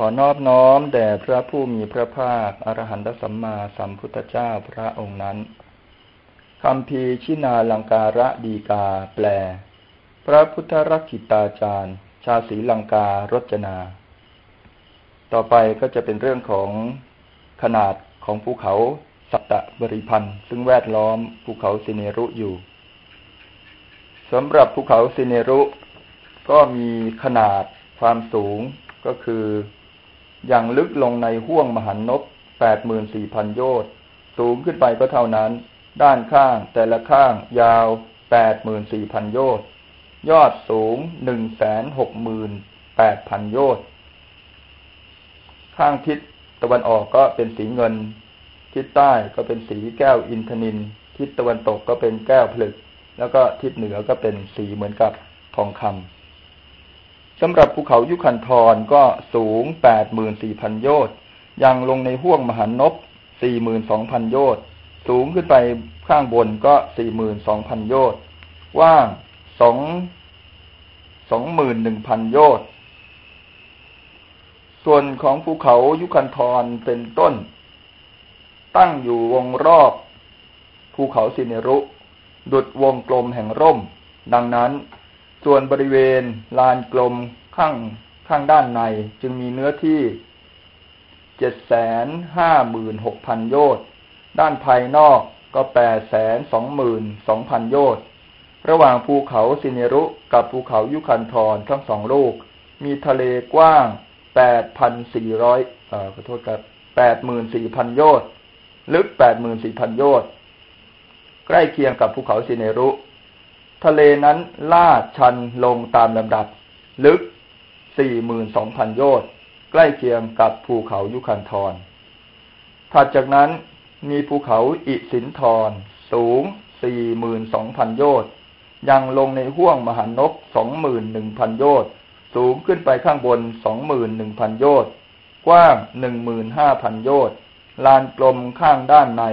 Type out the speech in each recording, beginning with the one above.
ขอนอบน้อมแด่พระผู้มีพระภาค อรหันตสัมมาสัมพุทธเจ้าพระองค์นั้นคำพีชินาลังการะดีกาแปล พระพุทธรักขิตาจารย์ ชาสีลังการจนา ต่อไปก็จะเป็นเรื่องของขนาดของภูเขาสัตตบริพันธ์ซึ่งแวดล้อมภูเขาสิเนรุอยู่สำหรับภูเขาสิเนรุก็มีขนาดความสูงก็คือ อย่างลึกลงในห้วงมหันนบแปดหมื่นสี่พันโยชน์สูงขึ้นไปก็เท่านั้น ด้านข้างแต่ละข้างยาวแปดหมื่นสี่พันโยชน์ยอดสูงหนึ่งแสนหกหมื่นแปดพันโยชน์ข้างทิศตะวันออกก็เป็นสีเงิน ทิศใต้ก็เป็นสีแก้วอินทนิน ทิศตะวันตกก็เป็นแก้วผลึก แล้วก็ทิศเหนือก็เป็นสีเหมือนกับทองคำ สำหรับภูเขายุคันธรก็สูงแปดหมื่นสี่พันโยชน์ยังลงในห้วงมหันนบสี่หมื่นสองพันโยชน์สูงขึ้นไปข้างบนก็สี่หมื่นสองพันโยชน์ว่างสองสองหมื่นหนึ่งพันโยชน์ส่วนของภูเขายุคันธรเป็นต้น ตั้งอยู่วงรอบภูเขาสิเนรุ ดุดวงกลมแห่งร่ม ดังนั้น ส่วนบริเวณลานกลมข้างข้างด้านในจึงมีเนื้อที่เจ็ดแสนห้าหมื่นหกพันโยชน์ด้านภายนอกก็แปดแสนสองหมื่นสองพันโยชน์ระหว่างภูเขาสิเนรุกับภูเขายุคันธรทั้งสองลูก มีทะเลกว้างแปดพันสี่ร้อยเอ่อขอโทษครับแปดหมื่นสี่พันโยชน์ลึกแปดหมื่นสี่พันโยชน์ใกล้เคียงกับภูเขาสิเนรุ ทะเลนั้นลาดชันลงตามลำดับ ลึกสี่หมื่นสองพันโยชน์ ใกล้เคียงกับภูเขายุคันธรถัดจากนั้นมีภูเขาอิสินธรสูงสี่หมื่นสองพันโยชน์ ยังลงในห้วงมหานกสองหมื่นหนึ่งพันโยชน์ สูงขึ้นไปข้างบนสองหมื่นหนึ่งพันโยชน์ กว้างหนึ่งหมื่นห้าพันโยชน์ ลานกลมข้างด้านใน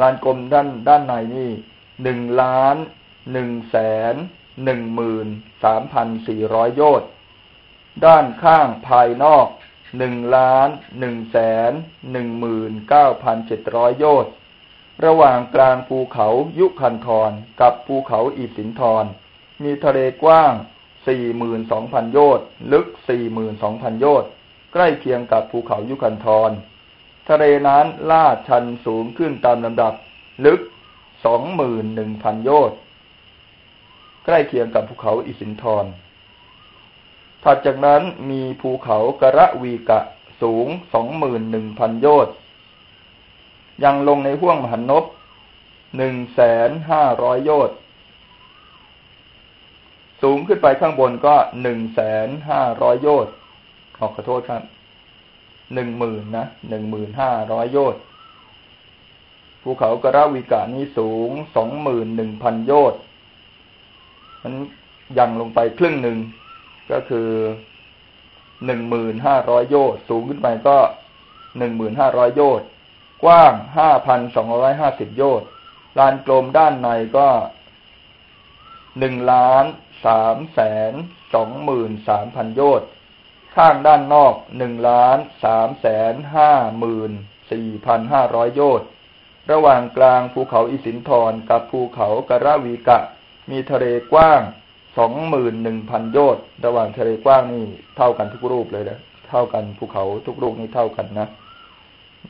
ลานกลมด้านด้านในนี่ หนึ่งล้านหนึ่งแสนหนึ่งหมื่นสามพันสี่ร้อยโยชน์ด้านข้างภายนอกหนึ่งล้านหนึ่งแสนหนึ่งหมื่นเก้าพันเจ็ดร้อยโยชน์ระหว่างกลางภูเขายุคันธรกับภูเขาอีสินธรมีทะเลกว้างสี่หมื่นสองพันโยชน์ลึกสี่หมื่นสองพันโยชน์ใกล้เคียงกับภูเขายุคันธรทะเลนั้นลาดชันสูงขึ้นตามลำดับ ลึก สองหมื่นหนึ่งพันโยชน์ใกล้เคียงกับภูเขาอิสินธรถัดจากนั้นมีภูเขากระวีกะสูงสองหมื่นหนึ่งพันโยชน์ยังลงในห้วงมหันนบหนึ่งแสนห้าร้อยโยชน์สูงขึ้นไปข้างบนก็หนึ่งแสนห้าร้อยโยชน์ขอขอโทษครับหนึ่งหมื่นนะหนึ่งหมื่นห้าร้อยโยชน์ ภูเขากราวิกานี้สูงสองหมื่นหนึ่งพันโยชน์มันยังลงไปครึ่งหนึ่งก็คือหนึ่งหมื่นห้าร้อยโยชน์สูงขึ้นไปก็หนึ่งหมื่นห้าร้อยโยชน์กว้างห้าพันสองร้อยห้าสิบโยชน์ลานกลมด้านในก็หนึ่งล้านสามแสนสองหมื่นสามพันโยชน์ข้างด้านนอกหนึ่งล้านสามแสนห้าหมื่นสี่พันห้าร้อยโยชน์ ระหว่างกลางภูเขาอิสินธรกับภูเขากระวีกะ มีทะเลกว้างสองหมื่นหนึ่งพันโยชน์ระหว่างทะเลกว้างนี่เท่ากันทุกรูปเลยนะเท่ากันภูเขาทุกลูกนี่เท่ากันนะ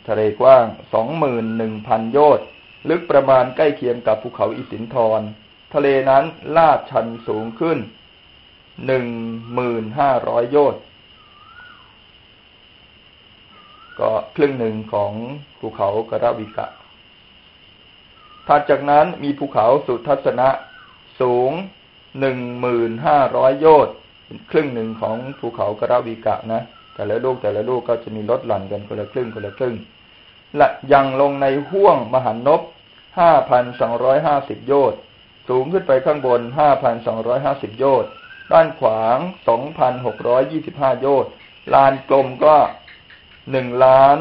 ทะเลกว้างสองหมื่นหนึ่งพันโยชน์ลึกประมาณใกล้เคียงกับภูเขาอิสินธรทะเลนั้นลาดชันสูงขึ้นหนึ่งหมื่นห้าร้อยโยชน์ก็ครึ่งหนึ่งของภูเขากระวิกะ ถัดจากนั้นมีภูเขาสุทัศนะ สูงหนึ่งหมื่นห้าร้อยโยชน์ครึ่งหนึ่งของภูเขากราวีกะนะ แต่ละลูกแต่ละลูกก็จะมีลดหลั่นกันคนละครึ่งคนละครึ่งและยังลงในห้วงมหันนบห้าพันสองร้อยห้าสิบโยชน์สูงขึ้นไปข้างบนห้าพันสองร้อยห้าสิบโยชน์ด้านขวางสองพันหกร้อยยี่สิบห้าโยชน์ลานกลมก็หนึ่งล้าน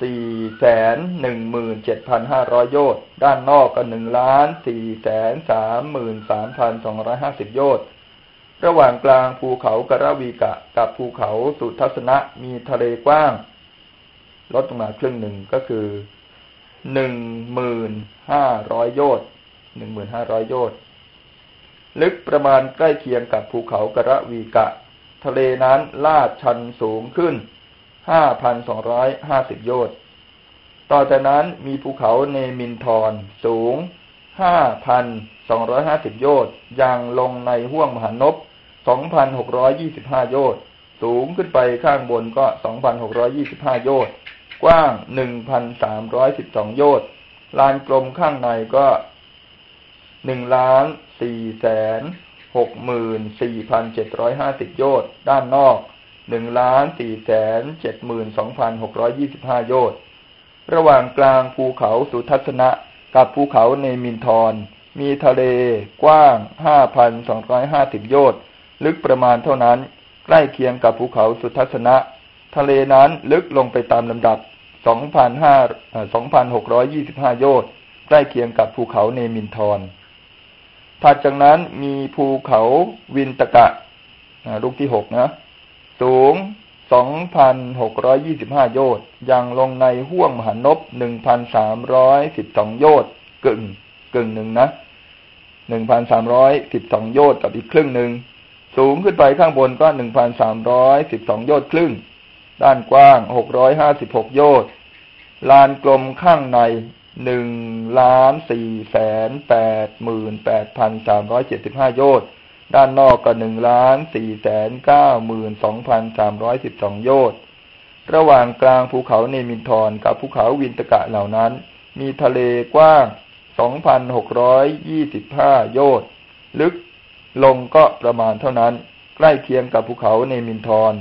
สี่แสนหนึ่งหมื่นเจ็ดพันห้าร้อยโยชน์ด้านนอกก็หนึ่งล้านสี่แสนสามหมื่นสามพันสองร้อยห้าสิบโยชน์ระหว่างกลางภูเขากระวีกะกับภูเขาสุทัศนะมีทะเลกว้าง ลดลงมาครึ่งหนึ่งก็คือหนึ่งหมื่นห้าร้อยโยชน์หนึ่งหมื่นห้าร้อยโยชน์ลึกประมาณใกล้เคียงกับภูเขากระวีกะ ทะเลนั้นลาดชันสูงขึ้น ห้าพันสองร้อยห้าสิบโยชน์ต่อจากนั้นมีภูเขาเนมินทรสูงห้าพันสองร้อยห้าสิบโยชน์ยังลงในห้วงมหานพสองพันหกร้อยยี่สิบห้าโยชน์สูงขึ้นไปข้างบนก็สองพันหกร้อยี่สิบห้าโยชน์กว้างหนึ่งพันสามร้อยสิบสองโยชน์ลานกลมข้างในก็หนึ่งล้านสี่แสนหกหมื่นสี่พันเจ็ดร้อยห้าสิบโยชน์ด้านนอก หนึ่งล้านสี่แสนเจ็ดหมื่นสองพันหกร้อยี่สิบห้าโยชน์ระหว่างกลางภูเขาสุทัศนะกับภูเขาเนมินทร มีทะเลกว้างห้าพันสองร้อยห้าสิบโยชน์ลึกประมาณเท่านั้น ใกล้เคียงกับภูเขาสุทัศนะ ทะเลนั้นลึกลงไปตามลำดับสองพันห้าสองพันหกร้อยี่สิบห้าโยชน์ใกล้เคียงกับภูเขาเนมินทรถัดจากนั้นมีภูเขาวินตกะลูกที่หกนะ สูงสองพันหกร้อยี่สิบห้าโยชน์ยังลงในห้วงมหานบหนึ่งพันสามร้อยสิบสองโยชน์กึ่งกึ่งหนึ่งนะหนึ่งพันสามร้อยสิบสองโยชน์กับอีกครึ่งหนึ่ง สูงขึ้นไปข้างบนก็หนึ่งพันสามร้อยสิบสองโยชน์ครึ่ง ด้านกว้างหกร้อยห้าสิบหกโยชน์ลานกลมข้างในหนึ่งล้านสี่แสนแปดหมื่นแปดพันสามร้อยเจ็ดสิบห้าโยชน์ ด้านนอกก็หนึ่งล้านสี่แสนเก้าหมื่นสองพันสามร้อยสิบสองโยชน์ระหว่างกลางภูเขาเนมินทรกับภูเขาวินตกะเหล่านั้น มีทะเลกว้างสองพันหกร้อยยี่สิบห้าโยชน์ลึกลงก็ประมาณเท่านั้น ใกล้เคียงกับภูเขาเนมินทร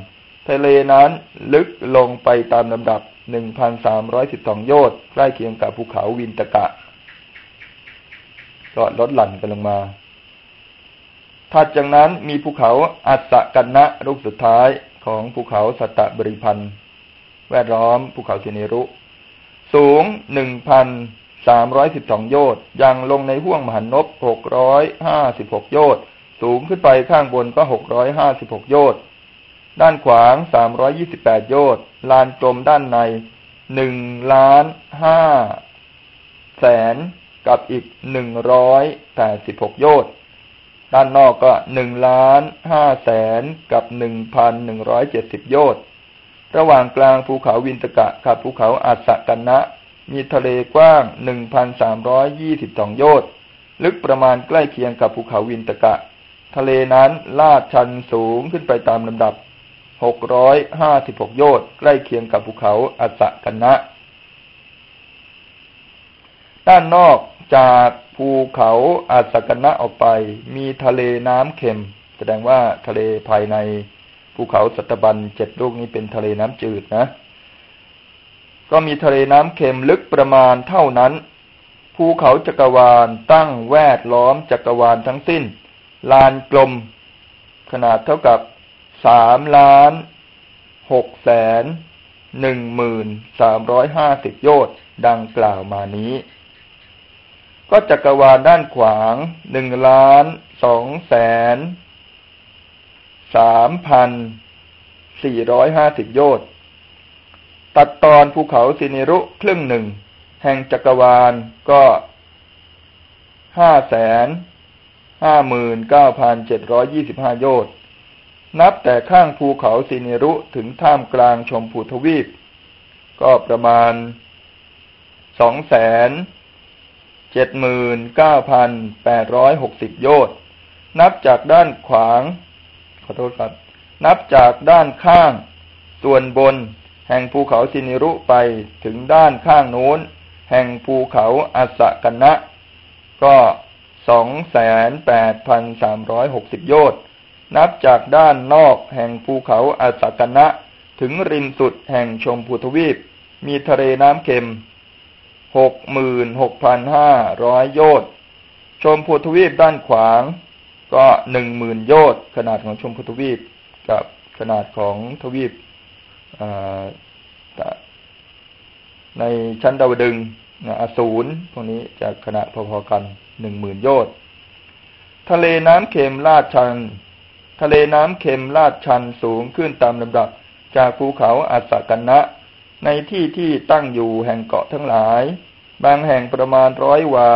ทะเลนั้นลึกลงไปตามลำดับหนึ่งพันสามร้อยสิบสองโยชน์ใกล้เคียงกับภูเขาวินตกะ ก็ลดหลั่นกันลงมา ถัดจากนั้นมีภูเขาอัสสกันนะลูกสุดท้ายของภูเขาสัตตบริพันธ์แวดล้อมภูเขาสิเนรุ สูงหนึ่งพันสามร้อยสิบสองโยชน์ยังลงในห้วงมหันนบหกร้อยห้าสิบหกโยชน์สูงขึ้นไปข้างบนก็หกร้อยห้าสิบหกโยชน์ด้านขวางสามร้อยี่สิบแปดโยชน์ลานกลมด้านในหนึ่งล้านห้าแสนกับอีกหนึ่งร้อยแปดสิบหกโยชน์ ด้านนอกก็หนึ่งล้านห้าแสนกับหนึ่งพันหนึ่งร้อยเจ็ดสิบโยชน์ระหว่างกลางภูเขาวินตกะกับภูเขาอัสกันนะ มีทะเลกว้างหนึ่งพันสามร้อยยี่สิบสองโยชน์ลึกประมาณใกล้เคียงกับภูเขาวินตกะ ทะเลนั้นลาดชันสูงขึ้นไปตามลำดับหกร้อยห้าสิบหกโยชน์ใกล้เคียงกับภูเขาอัสสกันนะ ด้านนอกจากภูเขาอัสกนะออกไป มีทะเลน้ำเค็ม แสดงว่าทะเลภายในภูเขาสัตบันเจ็ดลูกนี้เป็นทะเลน้ำจืดนะ ก็มีทะเลน้ำเค็มลึกประมาณเท่านั้น ภูเขาจักรวาลตั้งแวดล้อมจักรวาลทั้งสิ้น ลานกลม ขนาดเท่ากับสามล้านหกแสนหนึ่งหมื่นสามร้อยห้าสิบโยชน์ดังกล่าวมานี้ ก็จักรวาลด้านขวางหนึ่งล้านสองแสนสามพันสี่ร้อยห้าสิบโยชน์ตัดตอนภูเขาสินิรุครึ่งหนึ่ง แห่งจักรวาลก็ห้าแสนห้าหมื่นเก้าพันเจ็ดร้อยยี่สิบห้าโยชน์นับแต่ข้างภูเขาสินิรุถึงท่ามกลางชมพูทวีป ก็ประมาณสองแสน เจ็ดหมื่นเก้าพันแปดร้อยหกสิบโยชน์นับจากด้านขวาง ขอโทษครับ นับจากด้านข้าง ส่วนบน แห่งภูเขาสินิรุไปถึงด้านข้างโน้น แห่งภูเขาอัสสกันนะ ก็สองแสนแปดพันสามร้อยหกสิบโยชน์นับจากด้านนอกแห่งภูเขาอาสกนะ ถึงริมสุดแห่งชมพูทวีป มีทะเลน้ำเค็ม หกหมื่นหกพันห้าร้อยโยชน์ชมพูทวีปด้านขวาง ก็หนึ่งหมื่นโยชน์ขนาดของชมพูทวีปกับขนาดของทวีปในชั้นดาวดึงอสูรพวกนี้จะขนาดพอๆกันหนึ่งหมื่นโยชน์ทะเลน้ำเค็มลาดชัน ทะเลน้ำเค็มลาดชันสูงขึ้นตามลำดับจากภูเขาอัสสกันนะ ในที่ที่ตั้งอยู่แห่งเกาะทั้งหลาย บางแห่งประมาณร้อยวา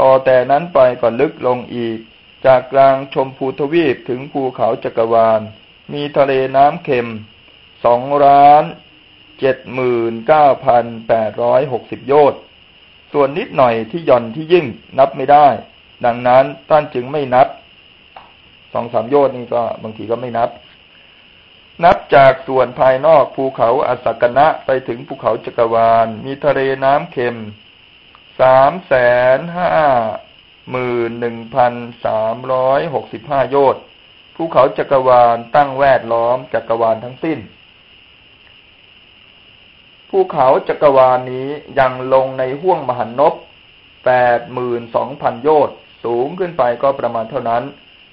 ต่อแต่นั้นไปก็ลึกลงอีก จากกลางชมพูทวีปถึงภูเขาจักรวาล มีทะเลน้ำเค็มสองล้านเจ็ดหมื่นเก้าพันแปดร้อยหกสิบโยชน์ส่วนนิดหน่อยที่ย่อนที่ยิ่งนับไม่ได้ ดังนั้นท่านจึงไม่นับสองสามโยชน์นี่ก็บางทีก็ไม่นับ นับจากส่วนภายนอกภูเขาอัสกนะไปถึงภูเขาจักรวาล มีทะเลน้ำเค็มสามแสนห้าหมื่นหนึ่งพันสามร้อยหกสิบห้าโยชน์ภูเขาจักรวาลตั้งแวดล้อมจักรวาลทั้งสิ้นภูเขาจักรวาลนี้ยังลงในห้วงมหันนบแปดหมื่นสองพันโยชน์สูงขึ้นไปก็ประมาณเท่านั้น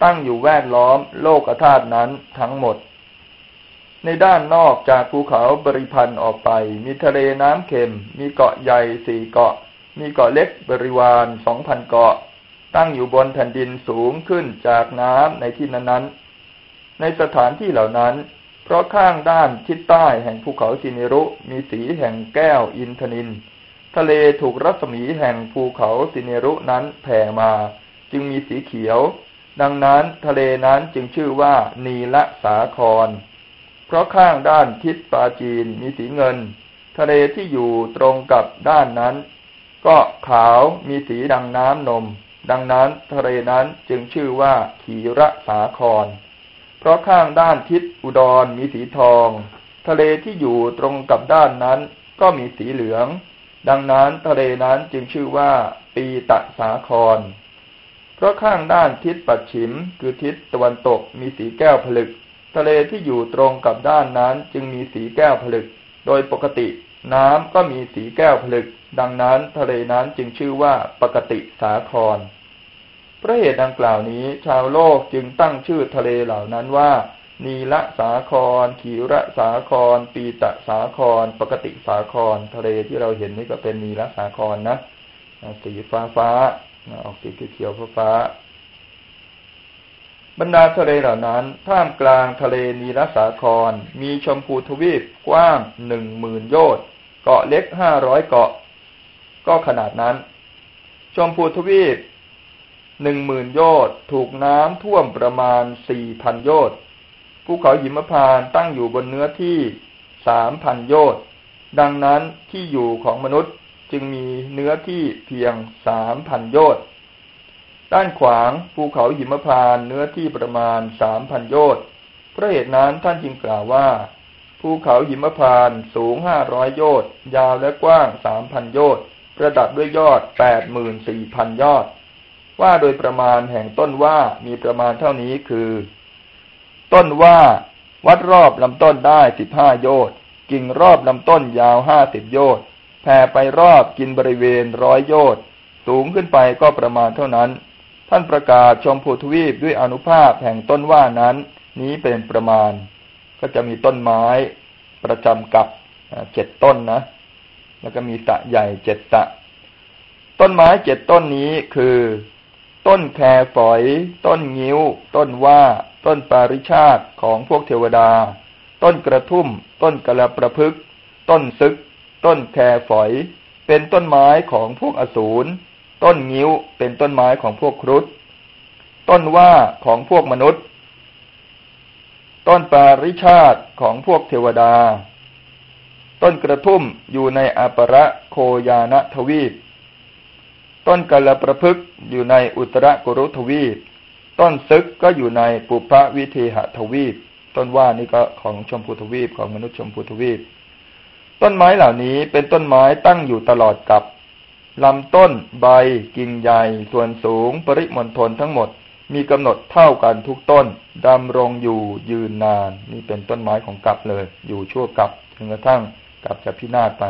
ตั้งอยู่แวดล้อมโลกธาตุนั้นทั้งหมด ในด้านนอกจากภูเขาบริพันธ์ออกไป มีทะเลน้ำเค็ม มีเกาะใหญ่สี่เกาะ มีเกาะเล็กบริวารสองพันเกาะ ตั้งอยู่บนแผ่นดินสูงขึ้นจากน้ำในที่นั้นๆ ในสถานที่เหล่านั้น เพราะข้างด้านทิศใต้แห่งภูเขาสินิรุ มีสีแห่งแก้วอินทนิน ทะเลถูกรัศมีแห่งภูเขาสินิรุนั้นแผ่มา จึงมีสีเขียว ดังนั้นทะเลนั้นจึงชื่อว่านีละสาคร เพราะข้างด้านทิศปาจีนมีสีเงิน ทะเลที่อยู่ตรงกับด้านนั้น ก็ขาวมีสีดังน้ำนม ดังนั้นทะเลนั้นจึงชื่อว่าขีระสาคร เพราะข้างด้านทิศอุดรมีสีทอง ทะเลที่อยู่ตรงกับด้านนั้น ก็มีสีเหลือง ดังนั้นทะเลนั้นจึงชื่อว่า ปีตะสาคร เพราะข้างด้านทิศปัจฉิม คือทิศตะวันตกมีสีแก้วผลึก ทะเลที่อยู่ตรงกับด้านนั้นจึงมีสีแก้วผลึก โดยปกติ น้ำก็มีสีแก้วผลึก ดังนั้นทะเลนั้นจึงชื่อว่าปกติสาครพระเหตุดังกล่าวนี้ ชาวโลกจึงตั้งชื่อทะเลเหล่านั้นว่า นีละสาคร ขีระสาคร ปีตะสาคร ปกติสาคร ทะเลที่เราเห็นนี่ก็เป็นนีละสาครนะสีฟ้าฟ้าออกสีเขียวฟ้า บรรดาทะเลเหล่านั้น ท่ามกลางทะเลนีละสาคร มีชมพูทวีปกว้างหนึ่งหมื่นโยชน์เกาะเล็กห้าร้อยเกาะ ก็ขนาดนั้น ชมพูทวีปหนึ่งหมื่นโยชน์ถูกน้ำท่วมประมาณสี่พันโยชน์ภูเขาหิมพานตั้งอยู่บนเนื้อที่สามพันโยชน์ดังนั้นที่อยู่ของมนุษย์จึงมีเนื้อที่เพียงสามพันโยชน์ ด้านขวางภูเขาหิมพานเนื้อที่ประมาณสามพันโยชน์เพราะเหตุนั้นท่านจึงกล่าวว่า ภูเขาหิมพานสูงห้าร้อยโยชน์ยาวและกว้างสามพันโยชน์ประดับด้วยยอดแปดหมื่นสี่พันยอด ว่าโดยประมาณแห่งต้นว่ามีประมาณเท่านี้คือ ต้นว่าวัดรอบลำต้นได้สิบห้าโยชน์กิ่งรอบลำต้นยาวห้าสิบโยชน์แผ่ไปรอบกินบริเวณร้อยโยชน์สูงขึ้นไปก็ประมาณเท่านั้น ท่านประกาศชมพูทวีปด้วยอนุภาพแห่งต้นว่านั้น นี้เป็นประมาณ ก็จะมีต้นไม้ประจำกับเจ็ดต้นนะ แล้วก็มีสะใหญ่เจ็ดสะต้นไม้เจ็ดต้นนี้คือ ต้นแครฝอย ต้นงิ้ว ต้นว่า ต้นปาริชาติของพวกเทวดา ต้นกระทุ่ม ต้นกระประพฤกต้นซึก ต้นแครฝอย เป็นต้นไม้ของพวกอสูร ต้นงิ้วเป็นต้นไม้ของพวกครุฑต้นว่าของพวกมนุษย์ ต้นปาริชาติของพวกเทวดา ต้นกระทุ่มอยู่ในอปรโคยานทวีป ต้นกาลประพฤกอยู่ในอุตรกุรุทวีป ต้นซึกก็อยู่ในปุพวิเทหทวีป ต้นว่านี่ก็ของชมพูทวีปของมนุษย์ชมพูทวีป ต้นไม้เหล่านี้เป็นต้นไม้ตั้งอยู่ตลอดกับ ลำต้นใบกิ่งใหญ่ส่วนสูงปริมณฑลทั้งหมด มีกำหนดเท่ากันทุกต้นดำรงอยู่ยืนนาน นี่เป็นต้นไม้ของกับเลย อยู่ชั่วกับจนกระทั่งกับจะพินาศไป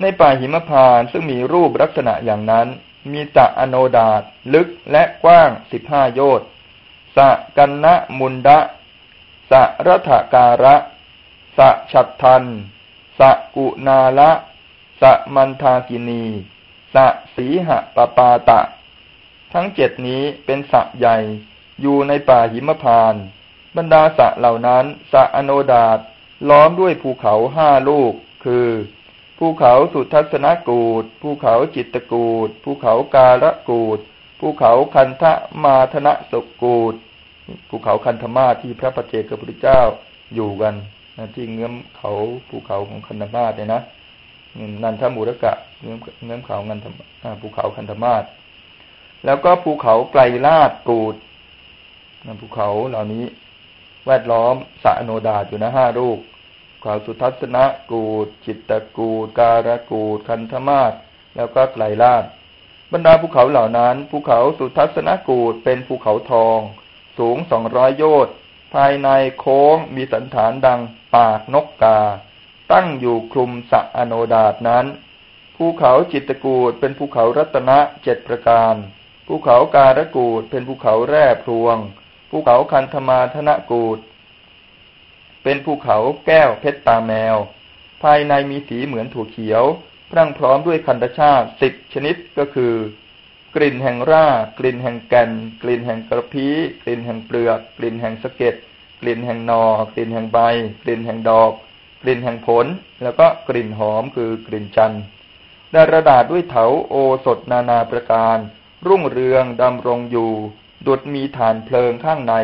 ในป่าหิมพานซึ่งมีรูปลักษณะอย่างนั้น มีสะอโนดาตลึกและกว้างสิบห้าโยชน์สะกันนะมุนดะสะรัฐการะ สะฉัตทัน สะกุนาละ สมันทากินี สะสีหะปะปาตะ ทั้งเจ็ดนี้เป็นสะใหญ่ อยู่ในป่าหิมพาน บรรดาสะเหล่านั้น สะอโนดาต ล้อมด้วยภูเขาห้าลูก คือ ภูเขาสุทัศนกูดภูเขาจิตกูดภูเขาการะกูดภูเขาคันธมาธนะสกูดภูเขาคันธมาที่พระปเจกพุทธเจ้าอยู่กันที่เงื้อมเขาภูเขาของคันธมาเนี่ยนะ นันทมูรกะเงื้อเงื้อเขางันภูเขาคันธมาศแล้วก็ภูเขาไกลลาดกูดภูเขาเหล่านี้ แวดล้อมสะโนดาอยู่นะห้าลูกเขาสุทัศนะกูด จิตตกูด การกูด คันธมาศแล้วก็ไกลลาดบรรดาภูเขาเหล่านั้น ภูเขาสุทัศนกูดเป็นภูเขาทอง สูงสองร้อยโยชน์ภายในโค้งมีสันฐานดังปากนกกา ตั้งอยู่คลุมสะอโนดาตนั้น ภูเขาจิตกูดเป็นภูเขารัตนะเจ็ดประการ ภูเขาการกูดเป็นภูเขาแร่พรวง ภูเขาคันธมาธนกูดเป็นภูเขาแก้วเพชรตาแมว ภายในมีสีเหมือนถั่วเขียว พรั่งพร้อมด้วยคันธชาติสิบชนิดก็คือ กลิ่นแห่งรากกลิ่นแห่งแก่น กลิ่นแห่งกระพี้กลิ่นแห่งเปลือก กลิ่นแห่งสะเก็ดกลิ่นแห่งนอ กลิ่นแห่งใบ กลิ่นแห่งดอก กลิ่นแห่งผล แล้วก็กลิ่นหอมคือกลิ่นจันทร์ดารดาษด้วยเถาโอสถนานาประการ รุ่งเรืองดำรงอยู่ ดุดมีฐานเพลิงข้างใน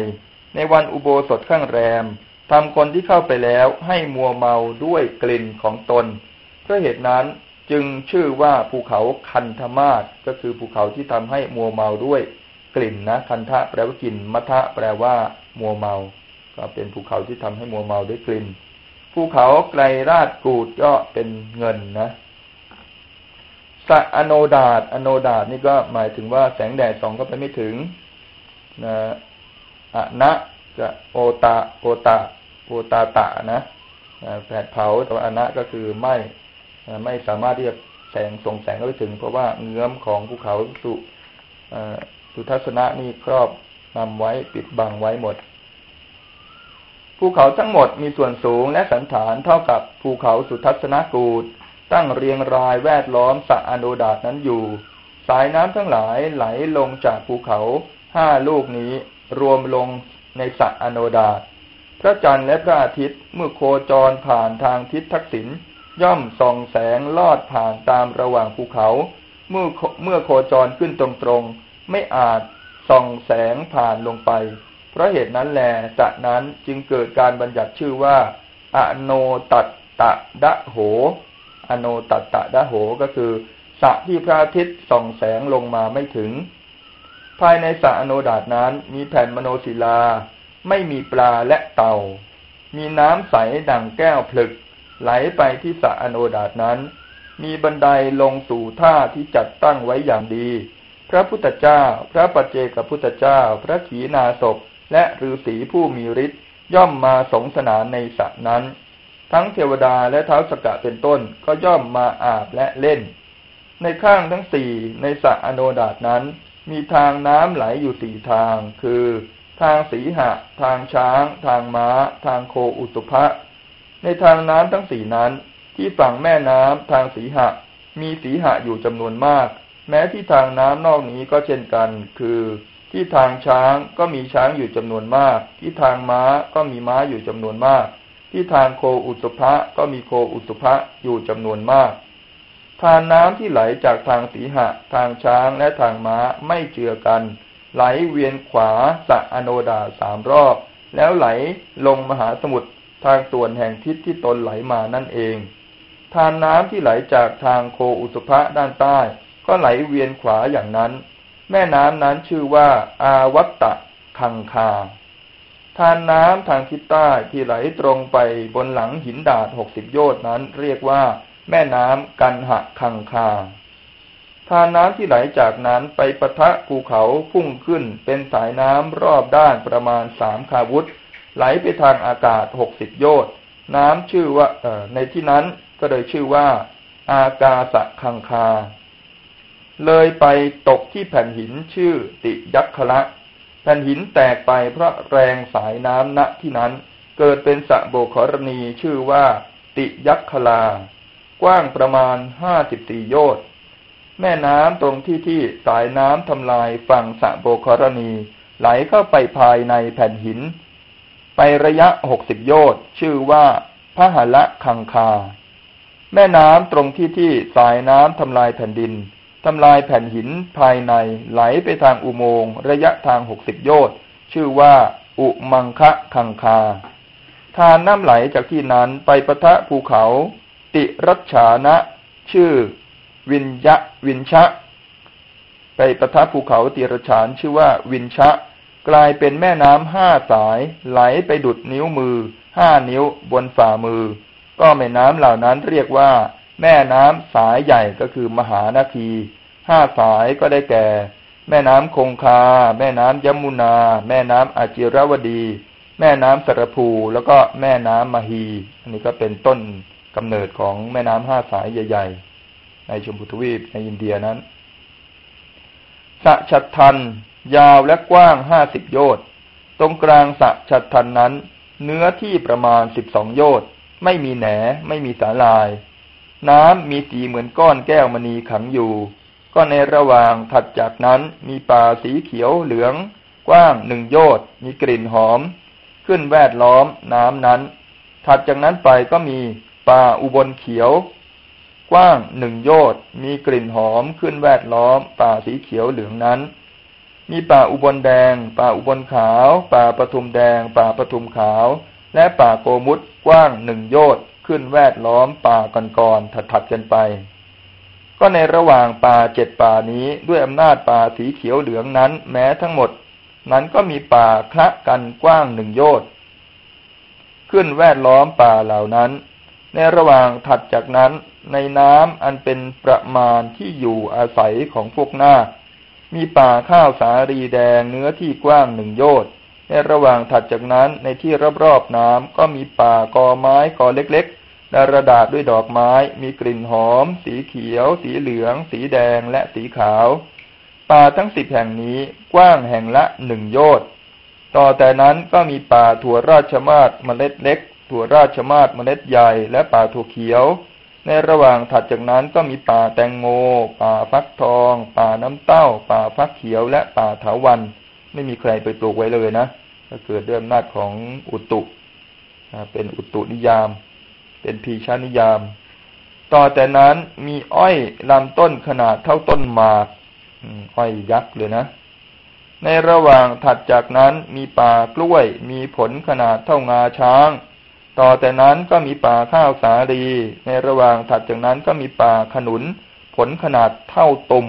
ในวันอุโบสถข้างแรมทำคนที่เข้าไปแล้วให้มัวเมาด้วยกลิ่นของตนเพราะเหตุนั้นจึงชื่อว่าภูเขาคันธมาศก็คือภูเขาที่ทำให้มัวเมาด้วยกลิ่นนะคันทะแปลว่ากลิ่นมัทะแปลว่ามัวเมา ก็เป็นภูเขาที่ทำให้มัวเมาด้วยกลิ่น ภูเขาไกลราชกูดก็เป็นเงินนะสะอโนดาตอโนดาตนี่ก็หมายถึงว่าแสงแดดส่องเข้าไปไม่ถึงนะอะนะจะโอตาโอตาโอตาตะนะแผดเผาแต่ว่าอนะก็คือไม่ไม่สามารถที่จะแสงส่งแสงเข้าไปถึง เพราะว่าเงื้อมของภูเขาสุสุทัศนะนี่ครอบนำไว้ปิดบังไว้หมด ภูเขาทั้งหมดมีส่วนสูงและสันฐานเท่ากับภูเขาสุทัศนกูดตั้งเรียงรายแวดล้อมสระอโนดาตนั้นอยู่ สายน้ำทั้งหลายไหลลงจากภูเขาห้าลูกนี้รวมลงในสระอโนดาตพระจันทร์และพระอาทิตย์เมื่อโคจรผ่านทางทิศทักษิณย่อมส่องแสงลอดผ่านตามระหว่างภูเขา เมื่อเมื่อโคจรขึ้นตรงๆ ไม่อาจส่องแสงผ่านลงไป เพราะเหตุนั้นแลจากนั้นจึงเกิดการบัญญัติชื่อว่า อโนตัตตะดะโห อโนตัตตะดะโหก็คือสระที่พระอาทิตย์ส่องแสงลงมาไม่ถึง ภายในสระอโนดาตนั้นมีแผ่นมโนศิลา ไม่มีปลาและเต่า มีน้ำใสดังแก้วผลึก ไหลไปที่สระอโนดาตนั้น มีบันไดลงสู่ท่าที่จัดตั้งไว้อย่างดี พระพุทธเจ้า พระปัจเจกพุทธเจ้า พระขีณาสพ และฤาษีผู้มีฤทธิ์ย่อมมาสงสนานในสระนั้น ทั้งเทวดาและเท้าสกะเป็นต้นก็ย่อมมาอาบและเล่น ในข้างทั้งสี่ในสระอโนดาตนั้น มีทางน้ำไหลอยู่สี่ทาง คือ ทางสีหะ ทางช้าง ทางม้า ทางโคอุตุภะในทางน้ำทั้งสี่นั้น ที่ฝั่งแม่น้ำทางสีหะ มีสีหะอยู่จำนวนมาก แม้ที่ทางน้ำนอกนี้ก็เช่นกัน คือ ที่ทางช้างก็มีช้างอยู่จำนวนมาก ที่ทางม้าก็มีม้าอยู่จำนวนมาก ที่ทางโคอุตุภะก็มีโคอุตุภะอยู่จำนวนมาก ทานน้ำที่ไหลจากทางสีหะ ทางช้างและทางม้าไม่เจือกัน ไหลเวียนขวาสะอโนดาสามรอบ แล้วไหลลงมหาสมุทรทางส่วนแห่งทิศที่ตนไหลมานั่นเอง ทานน้ำที่ไหลจากทางโคอุตุภะด้านใต้ ก็ไหลเวียนขวาอย่างนั้น แม่น้ำนั้นชื่อว่า อาวัตตะคังคา ทานน้ำทางทิศใต้ที่ไหลตรงไปบนหลังหินดาดหกสิบโยชน์นั้น เรียกว่า แม่น้ำกันหะคังคา ทานน้ำที่ไหลจากนั้นไปปะทะภูเขาพุ่งขึ้นเป็นสายน้ำรอบด้านประมาณสามคาวุธ ไหลไปทางอากาศหกสิบโยชน์น้ำชื่อว่าในที่นั้นก็เลยชื่อว่า อากาสะคังคา เลยไปตกที่แผ่นหินชื่อติยักษละ แผ่นหินแตกไปเพราะแรงสายน้ำณที่นั้น เกิดเป็นสะโบกรณีชื่อว่า ติยักษลา กว้างประมาณห้าสิบสี่โยชน์แม่น้ำตรงที่ที่สายน้ำทำลายฝั่งสะโบกรณี ไหลเข้าไปภายในแผ่นหิน ไประยะหกสิบโยชน์ชื่อว่าพระหละคังคา แม่น้ำตรงที่ที่สายน้ำทำลายแผ่นดิน ทำลายแผ่นหินภายในไหลไปทางอุโมงค์ระยะทางหกสิบโยชน์ชื่อว่า อุมังคะคังคา ทานน้ำไหลจากที่นั้นไปปะทะภูเขา ติรัชานะ ชื่อ วินยะวินชะ ไปปะทับภูเขาติรชานชื่อว่า วินชะ กลายเป็นแม่น้ำห้าสาย ไหลไปดุดนิ้วมือห้านิ้วบนฝ่ามือ ก็แม่น้ำเหล่านั้นเรียกว่า แม่น้ำสายใหญ่ก็คือมหานาทีห้าสายก็ได้แก่ แม่น้ำคงคา แม่น้ำยมุนา แม่น้ำอาจิรวดี แม่น้ำสระภูแล้วก็แม่น้ำมหี อันนี้ก็เป็นต้นกำเนิดของแม่น้ำห้าสายใหญ่ ๆ ในชมพูทวีปในอินเดียนั้นสะชัดทัน ยาวและกว้างห้าสิบโยชน์ตรงกลางสะชัดทันนั้น เนื้อที่ประมาณสิบสองโยชน์ไม่มีแหนไม่มีสาลาย น้ำมีสีเหมือนก้อนแก้วมณีขังอยู่ ก็ในระหว่างถัดจากนั้นมีป่าสีเขียวเหลือง กว้างหนึ่งโยชน์มีกลิ่นหอม ขึ้นแวดล้อมน้ำนั้น ถัดจากนั้นไปก็มีป่าอุบลเขียว กว้างหนึ่งโยชน์มีกลิ่นหอมขึ้นแวดล้อม ป่าสีเขียวเหลืองนั้น มีป่าอุบลแดง ป่าอุบลขาว ป่าปทุมแดง ป่าปทุมขาว และป่าโกมุตกว้างหนึ่งโยชน์ ขึ้นแวดล้อมป่าก่อนๆถัดๆกันไป ก็ในระหว่างป่าเจ็ดป่านี้ด้วยอำนาจป่าสีเขียวเหลืองนั้น แม้ทั้งหมด นั้นก็มีป่าคละกันกว้างหนึ่งโยชน์ขึ้นแวดล้อมป่าเหล่านั้น ในระหว่างถัดจากนั้น ในน้ำอันเป็นประมาณที่อยู่อาศัยของพวกนาคมีป่าข้าวสารีแดงเนื้อที่กว้างหนึ่งโยชน์ ในระหว่างถัดจากนั้นในที่รอบๆน้ำก็มีป่ากอไม้กอเล็กและระดาษด้วยดอกไม้ มีกลิ่นหอม สีเขียว สีเหลือง สีแดงและสีขาว ป่าทั้งสิบแห่งนี้กว้างแห่งละหนึ่งโยชน์ต่อแต่นั้นก็มีป่าถั่วราชมาศเมล็ดเล็ก ถั่วราชมาศเมล็ดใหญ่ และป่าถั่วเขียว ในระหว่างถัดจากนั้นก็มีป่าแตงโม ป่าฟักทอง ป่าน้ำเต้า ป่าฟักเขียวและป่าเถาวัน ไม่มีใครไปปลูกไว้เลยนะก็เกิดด้วยอำนาจของอุตุเป็นอุตุนิยาม เป็นพีชานิยาม ต่อแต่นั้นมีอ้อยลำต้นขนาดเท่าต้นหมากอ้อยยักษ์เลยนะ ในระหว่างถัดจากนั้นมีป่ากล้วย มีผลขนาดเท่างาช้าง ต่อแต่นั้นก็มีป่าข้าวสาลี ในระหว่างถัดจากนั้นก็มีป่าขนุน ผลขนาดเท่าตุ่ม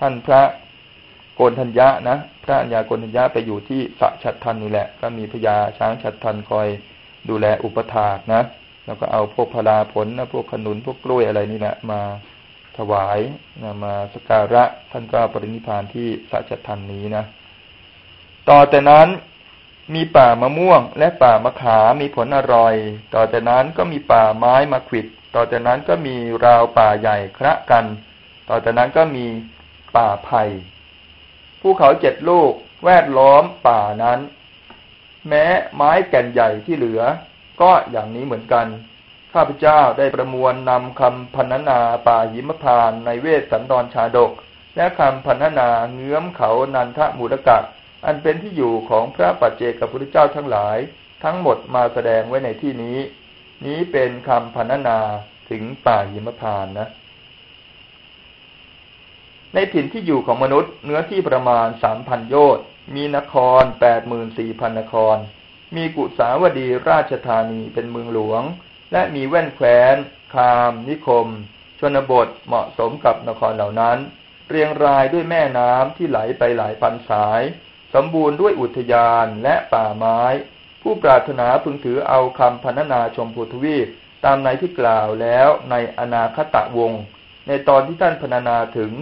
ท่านพระโกนทัญญะนะ ระัญญาโกนทัญญะไปอยู่ที่สะชัดทันนี่แหละ ก็มีพญาช้างชัดทันคอยดูแลอุปถากนะ แล้วก็เอาพวกพลาผลนะพวกขนุนพวกกล้วยอะไรนี่แหละมาถวายนะมาสการะท่านก็ปรินิพานที่สัจทันนี้นะ ต่อแต่นั้นมีป่ามะม่วง และป่ามะขามมีผลอร่อย ต่อจากนั้นก็มีป่าไม้มะขิด ต่อจากนั้นก็มีราวป่าใหญ่คระกัน ต่อจากนั้นก็มีป่าไผ่ ภูเขาเจ็ดลูกแวดล้อมป่านั้น แม้ไม้แก่นใหญ่ที่เหลือ ก็อย่างนี้เหมือนกัน ข้าพเจ้าได้ประมวลนำคำพันนาป่าหิมพานในเวสสันดรชาดก และคำพันนาเงื้อมเขานันทมูลกะอันเป็นที่อยู่ของพระปัจเจกพุทธเจ้าทั้งหลาย ทั้งหมดมาแสดงไว้ในที่นี้ นี้เป็นคำพันนาถึงป่าหิมพานนะ ในถิ่นที่อยู่ของมนุษย์เนื้อที่ประมาณสามพันโยชน์มีนครแปดหมื่นสี่พันนคร มีกุสาวดีราชธานีเป็นเมืองหลวง และมีแว่นแคว้น คาม นิคม ชนบทเหมาะสมกับนครเหล่านั้น เรียงรายด้วยแม่น้ำที่ไหลไปหลายพันสาย สมบูรณ์ด้วยอุทยานและป่าไม้ ผู้ปรารถนาพึงถือเอาคำพันนาชมพูทวีปตามในที่กล่าวแล้วในอนาคตะวง ในตอนที่ท่านพรรณนาถึง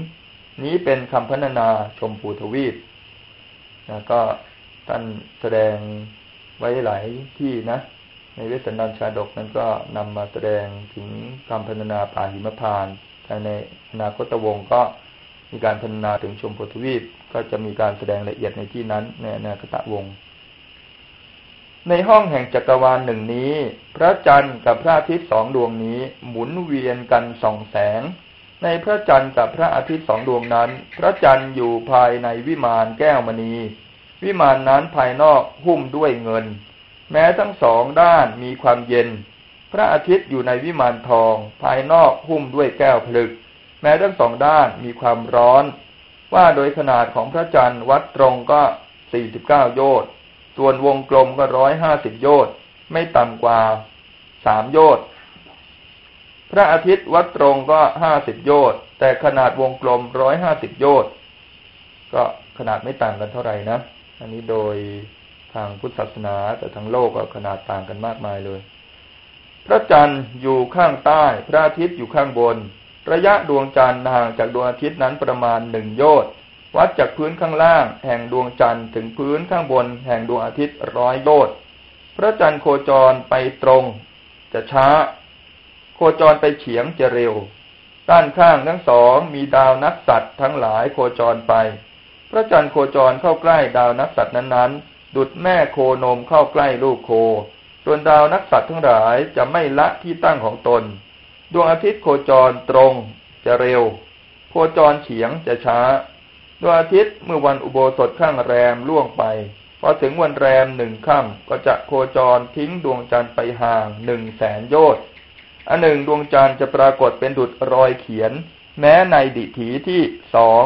นี้เป็นคำพรรณนาชมพูทวีปนะก็ท่านแสดงไว้หลายที่นะ ในเวสนันชาดกนั้นก็นำมาแสดงถึงคำพรรณนาป่าหิมพานแต่ในอนาคตวงก็มีการพรรณนาถึงชมพูทวีป ก็จะมีการแสดงละเอียดในที่นั้นในอนาคตวงในห้องแห่งจักรวาลหนึ่งนี้ พระจันทร์กับพระอาทิตย์สองดวงนี้ หมุนเวียนกันส่องแสง ในพระจันทร์กับพระอาทิตย์สองดวงนั้น พระจันทร์อยู่ภายในวิมานแก้วมณี วิมานนั้นภายนอกหุ้มด้วยเงิน แม้ทั้งสองด้านมีความเย็น พระอาทิตย์อยู่ในวิมานทอง ภายนอกหุ้มด้วยแก้วผลึก แม้ทั้งสองด้านมีความร้อน ว่าโดยขนาดของพระจันทร์วัดตรงก็สี่สิบเก้าโยชน์ส่วนวงกลมก็ร้อยห้าสิบโยชน์ไม่ต่ำกว่าสามโยชน์ พระอาทิตย์วัดตรงก็ห้าสิบโยชน์แต่ขนาดวงกลมร้อยห้าสิบโยชน์ก็ขนาดไม่ต่างกันเท่าไหร่นะ อันนี้โดยทางพุทธศาสนาแต่ทางโลกก็ขนาดต่างกันมากมายเลย พระจันทร์อยู่ข้างใต้ พระอาทิตย์อยู่ข้างบน ระยะดวงจันทร์ห่างจากดวงอาทิตย์นั้นประมาณหนึ่งโยชน์วัดจากพื้นข้างล่าง แห่งดวงจันทร์ถึงพื้นข้างบน แห่งดวงอาทิตย์ร้อยโยชน์พระจันทร์โคจรไปตรง จะช้า โคจรไปเฉียงจะเร็ว ด้านข้างทั้งสองมีดาวนักสัตว์ทั้งหลายโคจรไป พระจันทร์โคจรเข้าใกล้ดาวนักสัตว์นั้นๆ ดุดแม่โคนมเข้าใกล้ลูกโค ส่วนดาวนักสัตว์ทั้งหลายจะไม่ละที่ตั้งของตน ดวงอาทิตย์โคจรตรงจะเร็ว โคจรเฉียงจะช้า ดวงอาทิตย์เมื่อวันอุโบสถข้างแรมล่วงไปพอถึงวันแรมหนึ่งค่ำก็จะโคจรทิ้งดวงจันทร์ไปห่างหนึ่งแสนโยชน์ อันหนึ่งดวงจันทร์จะปรากฏเป็นดุจรอยเขียน แม้ในดิถีที่สอง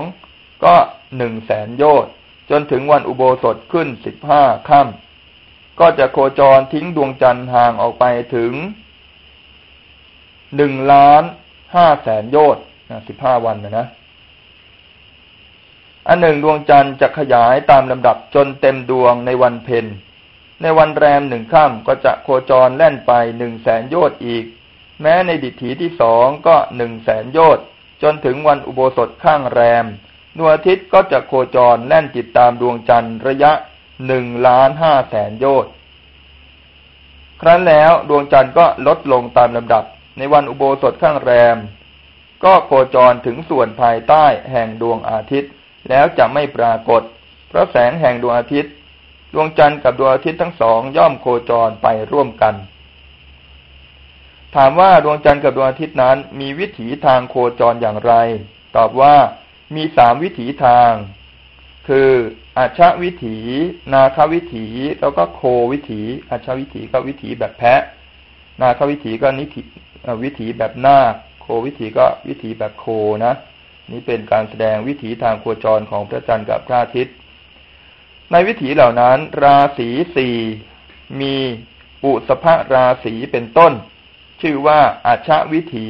ก็หนึ่งแสนโยชน์จนถึงวันอุโบสถขึ้นสิบห้าค่ำก็จะโคจรทิ้งดวงจันทร์ห่างออกไปถึงหนึ่งล้านห้าแสนโยชน์สิบห้าวันนะนะอันหนึ่งดวงจันทร์จะขยายตามลำดับจนเต็มดวงในวันเพ็ญในวันแรมหนึ่งค่ำก็จะโคจรแล่นไปหนึ่งแสนโยชน์อีก แม้ในดิถีที่สองก็หนึ่งแสนโยชน์จนถึงวันอุโบสถข้างแรมดวงอาทิตย์ก็จะโคจรแล่นติดตามดวงจันทร์ระยะหนึ่งล้านห้าแสนโยชน์ครั้นแล้วดวงจันทร์ก็ลดลงตามลำดับ ในวันอุโบสถข้างแรม ก็โคจรถึงส่วนภายใต้แห่งดวงอาทิตย์ แล้วจะไม่ปรากฏ เพราะแสงแห่งดวงอาทิตย์ ดวงจันทร์กับดวงอาทิตย์ทั้งสองย่อมโคจรไปร่วมกัน ถามว่าดวงจันทร์กับดวงอาทิตย์นั้น มีวิถีทางโคจรอย่างไร ตอบว่ามีสามวิถีทาง คืออาชาวิถี นาควิถี แล้วก็โควิถีอาชาวิถีก็วิถีแบบแพะ นาควิถีก็นิถีวิถีแบบนาคโควิถีก็วิถีแบบโคนะ นี้เป็นการแสดงวิถีทางโคจรของพระจันทร์กับพระอาทิตย์ ในวิถีเหล่านั้น ราศีสี่มีอุสภราศีเป็นต้น ชื่อว่าอาชาวิถี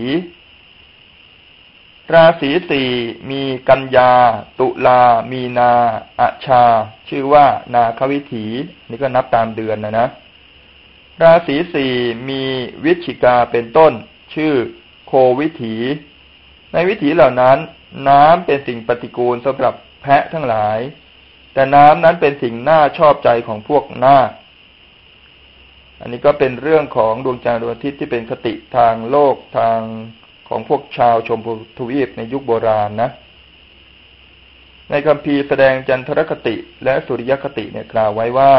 ราศีสี่มีกัญญาตุลา มีนาอาชา ชื่อว่านาควิถี นี่ก็นับตามเดือนนะนะ ราศีสี่มีวิชิกาเป็นต้น ชื่อโควิถี ในวิถีเหล่านั้น น้ำเป็นสิ่งปฏิกูลสำหรับแพะทั้งหลาย แต่น้ำนั้นเป็นสิ่งน่าชอบใจของพวกนาค อันนี้ก็เป็นเรื่องของดวงจันทร์ดวงอาทิตย์ที่เป็นคติทางโลกทางของพวกชาวชมพูทวีปในยุคโบราณนะ ในคำพีแสดงจันทรคติและสุริยคติเนี่ยกล่าวไว้ว่า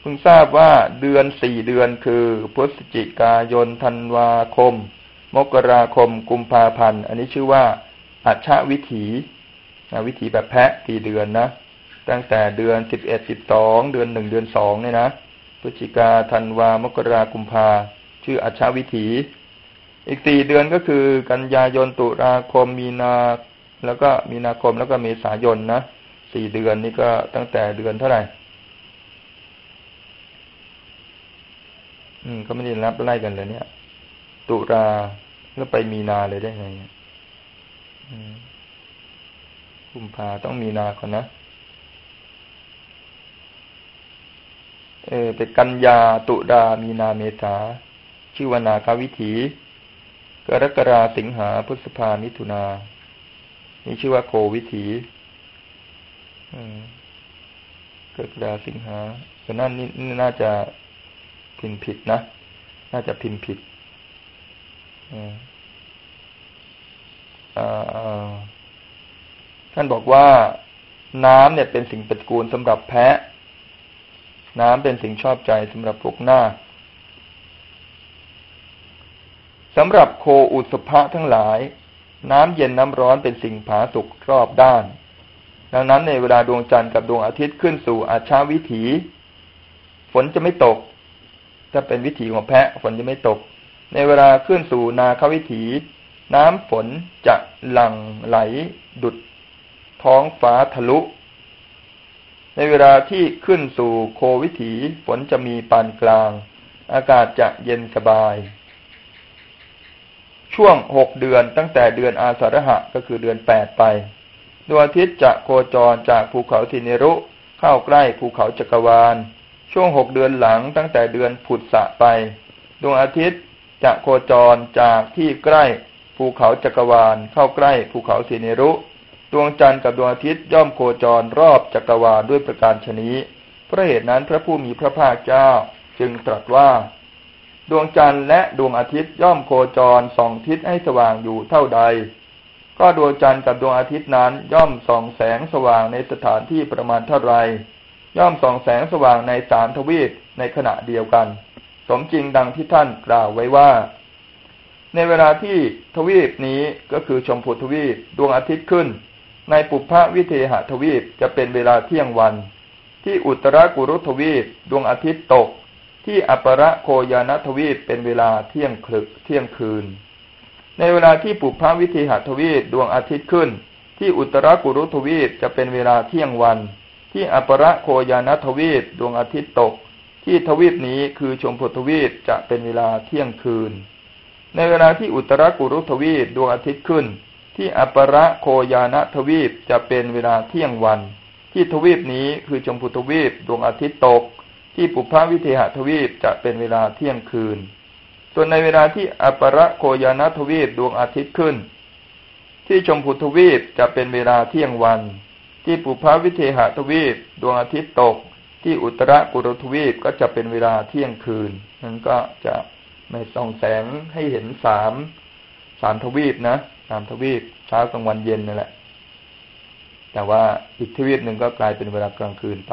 เพิ่งทราบว่าเดือนสี่เดือนคือพฤศจิกายนธันวาคม มกราคม กุมภาพันธ์ อันนี้ชื่อว่าอัชวิถีวิถีแบบแพะกี่เดือนนะ ตั้งแต่เดือนสิบเอ็ดสิบสองเดือนหนึ่งเดือนสองเนี่ยนะ ศจิกาธันวามกรากุมภาชื่ออัชาวิถี อีกสี่เดือนก็คือ กันยายนตุลาคมมีนาแล้วก็มีนาคมแล้วก็เมษายนนะสี่เดือนนี่ก็ตั้งแต่เดือนเท่าไหร่ อืมก็ไม่ได้รับไล่กันเลยเนี่ย ตุลาก็ไปมีนาเลยได้ไงกุมภาต้องมีนาคนนะ เออเป็นกันยาตุดามีนาเมษาชื่อวนาคาวิถี กรกฎาสิงหาพฤษภามิถุนา นี่ชื่อว่าโควิถีกรกฎาสิงหาแต่นั่นนี่น่าจะพิมพ์ผิดนะ น่าจะพิมพ์ผิดท่านบอกว่า น้ำเนี่ยเป็นสิ่งปฏิกูลสำหรับแพะ น้ำเป็นสิ่งชอบใจสำหรับพวกหน้าสำหรับโคอุสภะทั้งหลาย น้ำเย็นน้ำร้อนเป็นสิ่งผาสุกรอบด้าน ดังนั้นในเวลาดวงจันทร์กับดวงอาทิตย์ขึ้นสู่อาชาวิถี ฝนจะไม่ตก ถ้าเป็นวิถีของแพะฝนจะไม่ตก ในเวลาขึ้นสู่นาควิถี น้ำฝนจะหลั่งไหล ดุดท้องฟ้าทะลุ ในเวลาที่ขึ้นสู่โควิถีฝนจะมีปานกลาง อากาศจะเย็นสบาย ช่วงหกเดือนตั้งแต่เดือนอาสาฬหะก็คือเดือนแปดไปดวงอาทิตย์จะโคจรจากภูเขาทินิรุเข้าใกล้ภูเขาจักรวาล ช่วงหกเดือนหลังตั้งแต่เดือนผุดสะไป ดวงอาทิตย์จะโคจรจากที่ใกล้ภูเขาจักรวาลเข้าใกล้ภูเขาทินิรุ วงจันทร์กับดวงอาทิตย์ย่อมโคจรรอบจักรวาลด้วยประการชนี้เพราะเหตุนั้นพระผู้มีพระภาคเจ้าจึงตรัสว่า ดวงจันทร์และดวงอาทิตย์ย่อมโคจรส่องทิศให้สว่างอยู่เท่าใด ก็ดวงจันทร์กับดวงอาทิตย์นั้นย่อมส่องแสงสว่างในสถานที่ประมาณเท่าไร ย่อมส่องแสงสว่างในสามทวีปในขณะเดียวกัน สมจริงดังที่ท่านกล่าวไว้ว่า ในเวลาที่ทวีปนี้ก็คือชมพูทวีปดวงอาทิตย์ขึ้น ในปุพพวิเทหทวีปจะเป็นเวลาเที่ยงวัน ที่อุตรกุรุทวีปดวงอาทิตย์ตก ที่อัประโคยานทวีปเป็นเวลาเที่ยงคลึกเที่ยงคืน ในเวลาที่ปุพพวิธีหัทวีปดวงอาทิตย์ขึ้น ที่อุตรกุรุทวีปจะเป็นเวลาเที่ยงวัน ที่อัประโคยานทวีปดวงอาทิตย์ตก ที่ทวีปนี้คือชมพูทวีปจะเป็นเวลาเที่ยงคืน ในเวลาที่อุตรกุรุทวีปดวงอาทิตย์ขึ้น ที่อัประโคยานะทวีปจะเป็นเวลาเที่ยงวัน ที่ทวีปนี้คือชมพูทวีปดวงอาทิตย์ตก ที่ปุพพวิเทหทวีปจะเป็นเวลาเที่ยงคืน ส่วนในเวลาที่อประโคยานะทวีปดวงอาทิตย์ขึ้น ที่ชมพูทวีปจะเป็นเวลาเที่ยงวัน ที่ปุพาวิเทหทวีปดวงอาทิตย์ตก ที่อุตรกุรทวีปก็จะเป็นเวลาเที่ยงคืนนั้นก็จะไม่ส่องแสงให้เห็นสามสามทวีปนะ สามทวีปเช้ากลางวันเย็นนั่นแหละ แต่ว่าอีกทวีปหนึ่งก็กลายเป็นเวลากลางคืนไป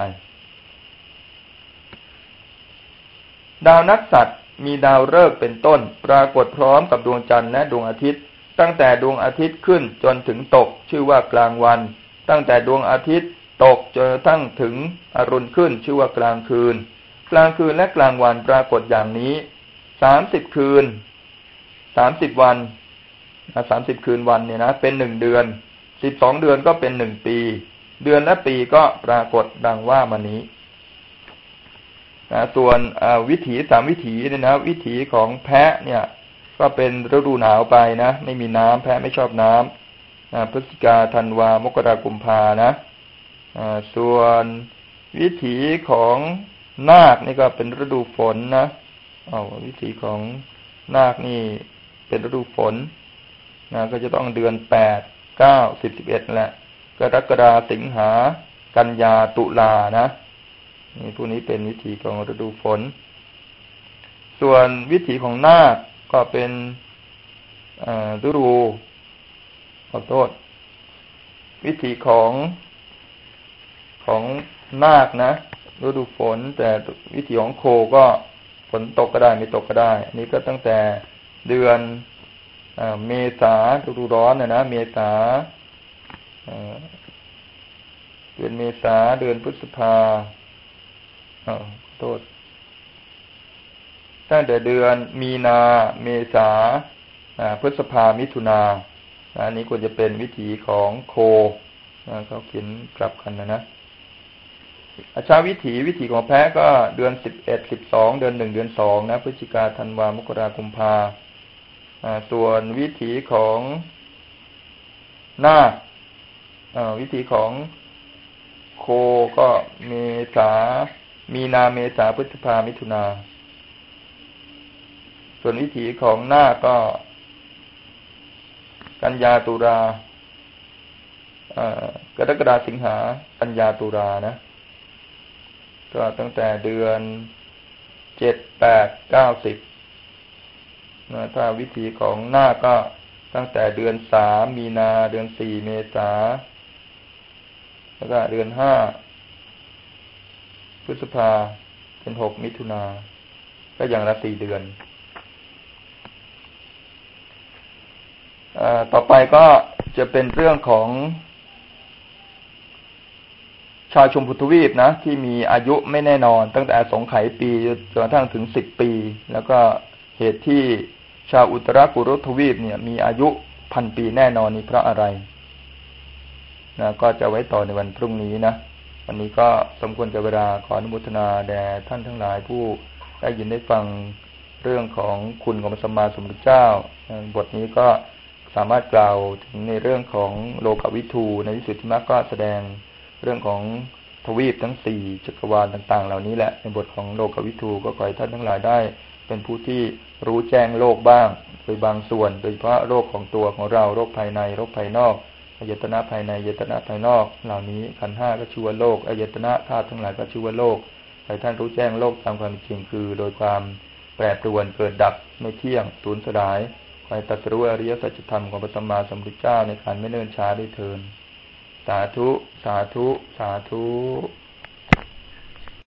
ดาวนักสัตว์มีดาวฤกษ์เป็นต้น ปรากฏพร้อมกับดวงจันทร์และดวงอาทิตย์ ตั้งแต่ดวงอาทิตย์ขึ้นจนถึงตกชื่อว่ากลางวัน ตั้งแต่ดวงอาทิตย์ตกจนกระทั่งถึงอรุณขึ้นชื่อว่ากลางคืน กลางคืนและกลางวันปรากฏอย่างนี้สามสิบคืนสามสิบวัน สามสิบคืนวันเนี่ยนะเป็นหนึ่งเดือนสิบสองเดือนก็เป็นหนึ่งปี เดือนและปีก็ปรากฏดังว่ามานี้นะส่วนวิถีสามวิถีเนี่ยนะ วิถีของแพะเนี่ย ก็เป็นฤดูหนาวไปนะไม่มีน้ำแพะไม่ชอบน้ำนะพฤศจิกาธันวามกรากุมภานะส่วนวิถีของนาคนี่ก็เป็นฤดูฝนนะเอวิถีของนาคนี่เป็นฤดูฝน นะก็จะต้องเดือนแปดเก้าสิบสิบเอ็ดแหละกรกฎาสิงหา กันยาตุลานะนี่พวกนี้เป็นวิถีของฤดูฝน ส่วนวิถีของนาคก็เป็นฤดูขอโทษ วิถีของของนาคนะฤดูฝน แต่วิถีของโคก็ฝนตกก็ได้ไม่ตกก็ได้อันนี้ก็ตั้งแต่เดือน เมษาฤดูร้อนนะนะเมษาเดือนเมษาเดือนพฤษภาโทษตั้งแต่เดือนมีนาเมษาพฤษภามิถุนาอันนี้ควรจะเป็นวิถีของโคเขาเขียนกลับกันนะนะอาชาวิถีวิถีของแพะก็เดือนสิบเอ็ดสิบสองเดือนหนึ่งเดือนสองนะพฤศจิกาธันวามกราคุมภา ส่วนวิถีของหน้าวิถีของโคก็เมษา มีนาเมษาพฤษภามิถุนา ส่วนวิถีของหน้าก็ กันยาตุรากรกฎาสิงหากันยาตุรานะ ก็ตั้งแต่เดือนเจ็ดแปดเก้าสิบ ถ้าวิถีของหน้าก็ตั้งแต่เดือนสามมีนาเดือนสี่เมษาแล้วก็เดือนห้าพฤษภาเป็นหกมิถุนา ก็อย่างละสี่เดือนอต่อไปก็จะเป็นเรื่องของ ชาวชมพูทวีปนะ ที่มีอายุไม่แน่นอน ตั้งแต่สงไขปีจนกระทั่งถึงสิบปี แล้วก็ เหตุที่ชาวอุตรากุรุทวีปเนี่ย มีอายุพันปีแน่นอนนี้เพราะอะไรนะก็จะไว้ต่อในวันพรุ่งนี้นะวันนี้ก็สมควรจะเวลาขออนุโมทนาแด่ท่านทั้งหลายผู้ได้ยินได้ฟังเรื่องของคุณของพระสัมมาสัมพุทธเจ้า บทนี้ก็สามารถกล่าวถึงในเรื่องของโลกวิทูในที่สุดที่มรรคก็แสดงเรื่องของทวีปทั้งสี่จักรวาลต่าง ๆ เหล่านี้แหละในบทของโลกวิทูก็ขอให้ท่านทั้งหลายได้ เป็นผู้ที่รู้แจ้งโลกบ้างโดยบางส่วน โดยเฉพาะโรคของตัวของเราโรคภายในโรคภายนอกอายตนะภายในอายตนะภายนอก เหล่านี้ขันห้าก็ชื่อว่าโลกอายตนะธาตุทั้งหลายก็ชื่อว่าโลกให้ท่านรู้แจ้งโลกตามความจริงคือ โดยความแปรปรวนเกิดดับไม่เที่ยงสูญสลายคอยตัดรู้อริยสัจธรรมของพระสัมมาสัมพุทธเจ้าในการไม่เนิ่นช้าได้เทินสาธุ สาธุ สาธุ